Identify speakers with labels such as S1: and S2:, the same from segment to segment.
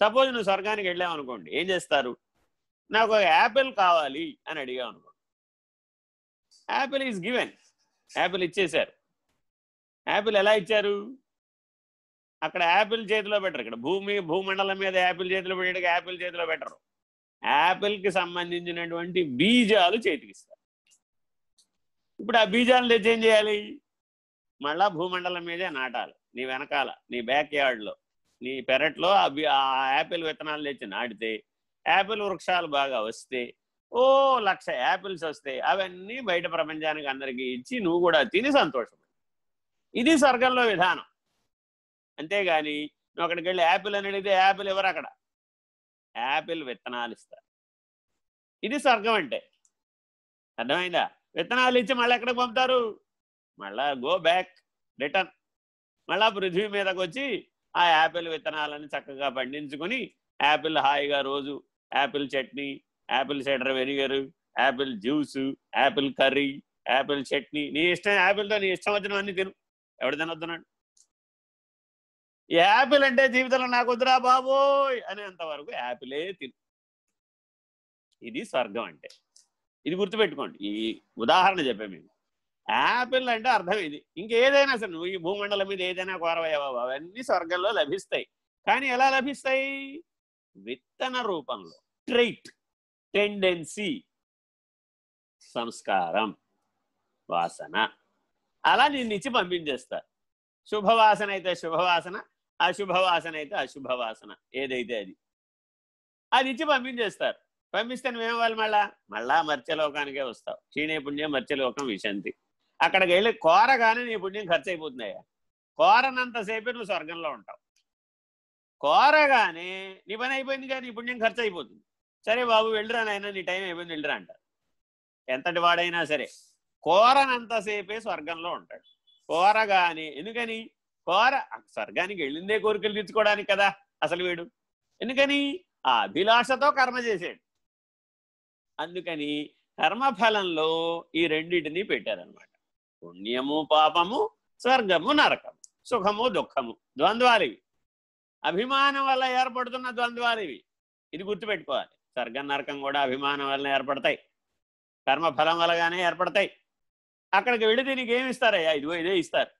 S1: Suppose నువ్వు స్వర్గానికి వెళ్ళావు అనుకోండి ఏం చేస్తారు? నాకు ఒక యాపిల్ కావాలి అని అడిగావు అనుకోండి యాపిల్ ఈజ్ గివెన్. యాపిల్ ఇచ్చేశారు. యాపిల్ ఎలా ఇచ్చారు? అక్కడ యాపిల్ చేతిలో పెట్టరు. ఇక్కడ భూమి భూమండలం మీద యాపిల్ చేతిలో పెట్టడానికి యాపిల్ చేతిలో పెట్టరు. యాపిల్కి సంబంధించినటువంటి బీజాలు చేతికిస్తారు ఇప్పుడు ఆ బీజాలను తెచ్చి ఏం చేయాలి? మళ్ళా భూమండలం మీదే నాటాలి. నీ వెనకాల నీ బ్యాక్ యార్డ్లో నీ పెరట్లో అవి ఆ యాపిల్ విత్తనాలు తెచ్చి నాటితే యాపిల్ వృక్షాలు బాగా వస్తే ఓ లక్ష యాపిల్స్ వస్తాయి అవన్నీ బయట ప్రపంచానికి అందరికీ ఇచ్చి నువ్వు కూడా తిని సంతోషం. ఇది స్వర్గంలో విధానం. అంతేగాని నువ్వు అక్కడికి వెళ్ళి యాపిల్ అని అడిగితే యాపిల్ ఎవరు అక్కడ? యాపిల్ విత్తనాలు ఇస్తారు. ఇది స్వర్గం అంటే. అర్థమైందా? విత్తనాలు ఇచ్చి మళ్ళీ ఎక్కడికి పంపుతారు? మళ్ళా గో బ్యాక్ రిటర్న్. మళ్ళా పృథ్వీ మీదకి వచ్చి ఆ యాపిల్ విత్తనాలను చక్కగా పండించుకొని యాపిల్ హాయిగా రోజు apple chutney apple cider vinegar apple juice apple curry apple chutney. నీ ఇష్టం యాపిల్తో నీ ఇష్టం వచ్చినవన్నీ తిను. ఎవడు తినొద్దున్నాడు? యాపిల్ అంటే జీవితంలో నాకు వద్దురా బాబోయ్ అనేంతవరకు యాపిలే తిను. ఇది స్వర్గం అంటే. ఇది గుర్తుపెట్టుకోండి. ఈ ఉదాహరణ చెప్పాము మేము యాపిల్ అంటే అర్థం ఇది. ఇంకేదైనా సరే నువ్వు ఈ భూమండలం మీద ఏదైనా కోరవయ్యావా అవన్నీ స్వర్గంలో లభిస్తాయి. కానీ ఎలా లభిస్తాయి? విత్తన రూపంలో. ట్రైట్ టెండెన్సీ సంస్కారం వాసన. అలా నేను ఇచ్చి పంపించేస్తారు శుభవాసన అయితే శుభవాసన అశుభవాసన అయితే అశుభవాసన ఏదైతే అది. అది ఇచ్చి పంపించేస్తారు. పంపిస్తే వాళ్ళు మళ్ళా? మళ్ళా మర్త్యలోకానికే వస్తావు. క్షీణే పుణ్యం మర్త్యలోకం విశంతి. అక్కడికి వెళ్ళి కోరగానే నీ పుణ్యం ఖర్చు అయిపోతుందయ్యా కోరనంతసేపే నువ్వు స్వర్గంలో ఉంటావు. కోరగానే నీ పని అయిపోయింది కానీ నీ పుణ్యం ఖర్చు అయిపోతుంది సరే బాబు వెళ్ళిరా నాయన నీ టైం అయిపోయింది వెళ్ళిరా అంటారు. ఎంతటి వాడైనా సరే కోరనంతసేపే స్వర్గంలో ఉంటాడు. కోరగానే ఎందుకని? కోర స్వర్గానికి వెళ్ళిందే కోరికలు తీర్చుకోవడానికి కదా అసలు వీడు. ఎందుకని? ఆ అభిలాషతో కర్మ చేసాడు. అందుకని కర్మఫలంలో ఈ రెండింటినీ పెట్టారనమాట పుణ్యము పాపము స్వర్గము నరకము సుఖము దుఃఖము ద్వంద్వాలివి. అభిమానం వల్ల ఏర్పడుతున్న ద్వంద్వాలివి. ఇది గుర్తుపెట్టుకోవాలి. స్వర్గం నరకం కూడా అభిమానం వల్ల ఏర్పడతాయి. కర్మఫలం వల్లగానే ఏర్పడతాయి. అక్కడికి వెళితే నీకు ఏమి ఇస్తారయ్యా? ఇదిగో ఇదే ఇస్తారు.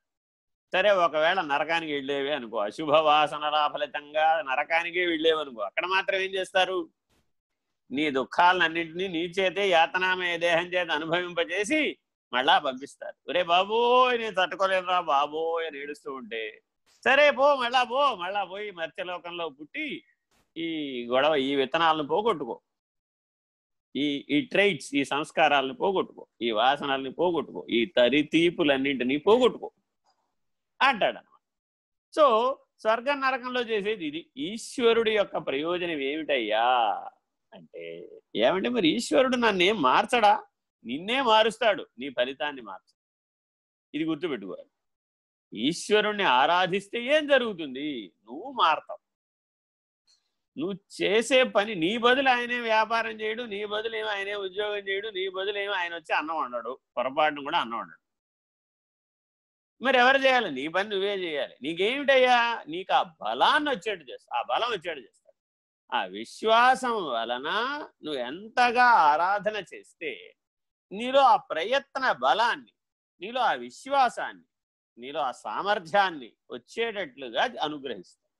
S1: సరే ఒకవేళ నరకానికి వెళ్ళేవి అనుకో. అశుభ వాసనల ఫలితంగా నరకానికే వెళ్ళేవి అనుకో. అక్కడ మాత్రం ఏం చేస్తారు? నీ దుఃఖాలన్నింటినీ నీ చేతే యాతనామయ దేహం చేత అనుభవింపజేసి మళ్ళా పంపిస్తారు. ఒరే బాబోయ్ నేను తట్టుకోలేనురా బాబోయ్ అని ఏడుస్తూ ఉంటే సరే పో మళ్ళా పో మళ్ళా పోయి మత్స్యలోకంలో పుట్టి ఈ గొడవ ఈ విత్తనాలను పోగొట్టుకో. ఈ ఈ ట్రైట్స్ ఈ సంస్కారాలను పోగొట్టుకో. ఈ వాసనల్ని పోగొట్టుకో. ఈ తరితీపులన్నింటినీ పోగొట్టుకో. అంటాడనమాట సో స్వర్గ నరకంలో చేసేది ఇది. ఈశ్వరుడి యొక్క ప్రయోజనం ఏమిటయ్యా? అంటే ఏమంటే మరి ఈశ్వరుడు నన్ను ఏం మార్చడా? నిన్నే మారుస్తాడు నీ ఫలితాన్ని మార్చడు ఇది గుర్తుపెట్టుకోవాలి. ఈశ్వరుణ్ణి ఆరాధిస్తే ఏం జరుగుతుంది? నువ్వు మారతావు. నువ్వు చేసే పని నీ బదులు ఆయనే వ్యాపారం చేయడు నీ బదులు ఏమో ఆయనే ఉద్యోగం చేయడు నీ బదులు ఏమి ఆయన వచ్చి అన్నం వండడు పొరపాటును కూడా అన్నం వండడు. మరి ఎవరు చేయాలి? నీ పని నువ్వే చేయాలి. నీకేమిటయ్యా? నీకు ఆ బలాన్ని వచ్చేట్టు చేస్తా ఆ బలం వచ్చేట్టు చేస్తాడు. ఆ విశ్వాసం వలన నువ్వు ఎంతగా ఆరాధన చేస్తే నీలో ఆ ప్రయత్న బలాన్ని నీలో ఆ విశ్వాసాన్ని నీలో ఆ సామర్థ్యాన్ని వచ్చేటట్లుగా అనుగ్రహిస్తాడు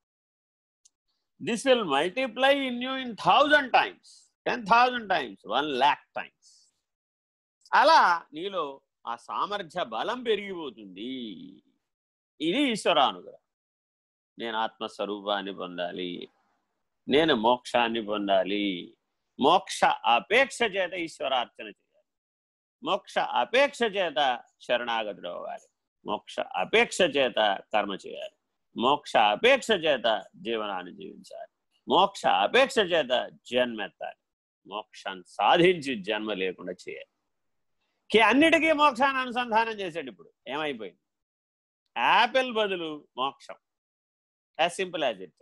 S1: this will multiply in you in thousand times ten thousand times one lakh times అలా నీలో ఆ సామర్థ్య బలం పెరిగిపోతుంది. ఇది ఈశ్వరానుగ్రహం నేను ఆత్మస్వరూపాన్ని పొందాలి నేను మోక్షాన్ని పొందాలి. మోక్ష అపేక్ష చేత ఈశ్వరార్చన చేయాలి. మోక్ష అపేక్ష చేత శరణాగతుడు అవ్వాలి. మోక్ష అపేక్ష చేత కర్మ చేయాలి. మోక్ష అపేక్ష చేత జీవనాన్ని జీవించాలి. మోక్ష అపేక్ష చేత జన్మెత్తాలి. మోక్షాన్ని సాధించి జన్మ లేకుండా చేయాలి. అన్నిటికీ మోక్షాన్ని అనుసంధానం చేశాడు ఇప్పుడు. ఏమైపోయింది? యాపిల్ బదులు మోక్షం. As simple as it.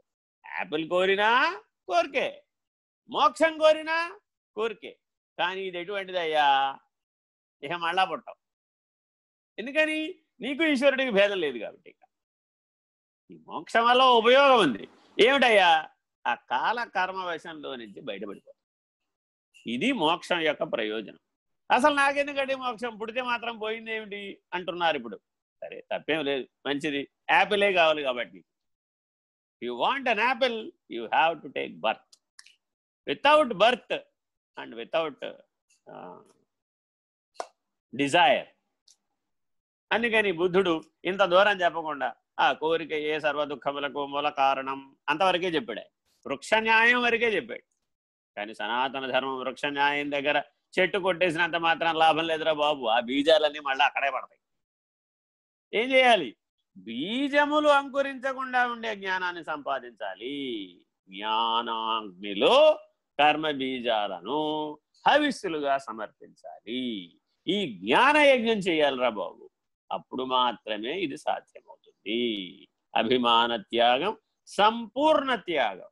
S1: Apple కోరినా కోరికే. మోక్షం కోరినా కోరికే. కానీ ఇది ఎటువంటిది అయ్యా ఇక మళ్ళా పుట్టాం ఎందుకని? నీకు ఈశ్వరుడికి భేదం లేదు కాబట్టి. ఇక ఈ మోక్షం వల్ల ఉపయోగం ఉంది. ఏమిటయ్యా? ఆ కాల కర్మ వశంలో నుంచి బయటపడిపోతాం ఇది మోక్షం యొక్క ప్రయోజనం. అసలు నాకెందుకంటే మోక్షం? పుడితే మాత్రం పోయింది ఏమిటి? అంటున్నారు ఇప్పుడు. సరే తప్పేం లేదు. మంచిది. యాపిలే కావాలి కాబట్టి. You want an apple you have to take birth without birth and without desire. అందుకని బుద్ధుడు ఇంత దూరం చెప్పకుండా ఆ కోరిక ఏ సర్వ దుఃఖములకు మూల కారణం? అంతవరకే చెప్పాడు. వృక్ష న్యాయం వరకే చెప్పాడు. కానీ సనాతన ధర్మం వృక్ష న్యాయం దగ్గర చెట్టు కొట్టేసినంత మాత్రం లాభం లేదురా బాబు. ఆ బీజాలన్నీ మళ్ళీ అక్కడే పడతాయి. ఏం చేయాలి? బీజములు అంకురించకుండా ఉండే జ్ఞానాన్ని సంపాదించాలి. జ్ఞానాగ్నిలో కర్మ బీజాలను హవిస్సులుగా సమర్పించాలి. ఈ జ్ఞాన యజ్ఞం చేయాలిరా బాబు. అప్పుడు మాత్రమే ఇది సాధ్యమవుతుంది. అభిమాన త్యాగం సంపూర్ణ త్యాగం.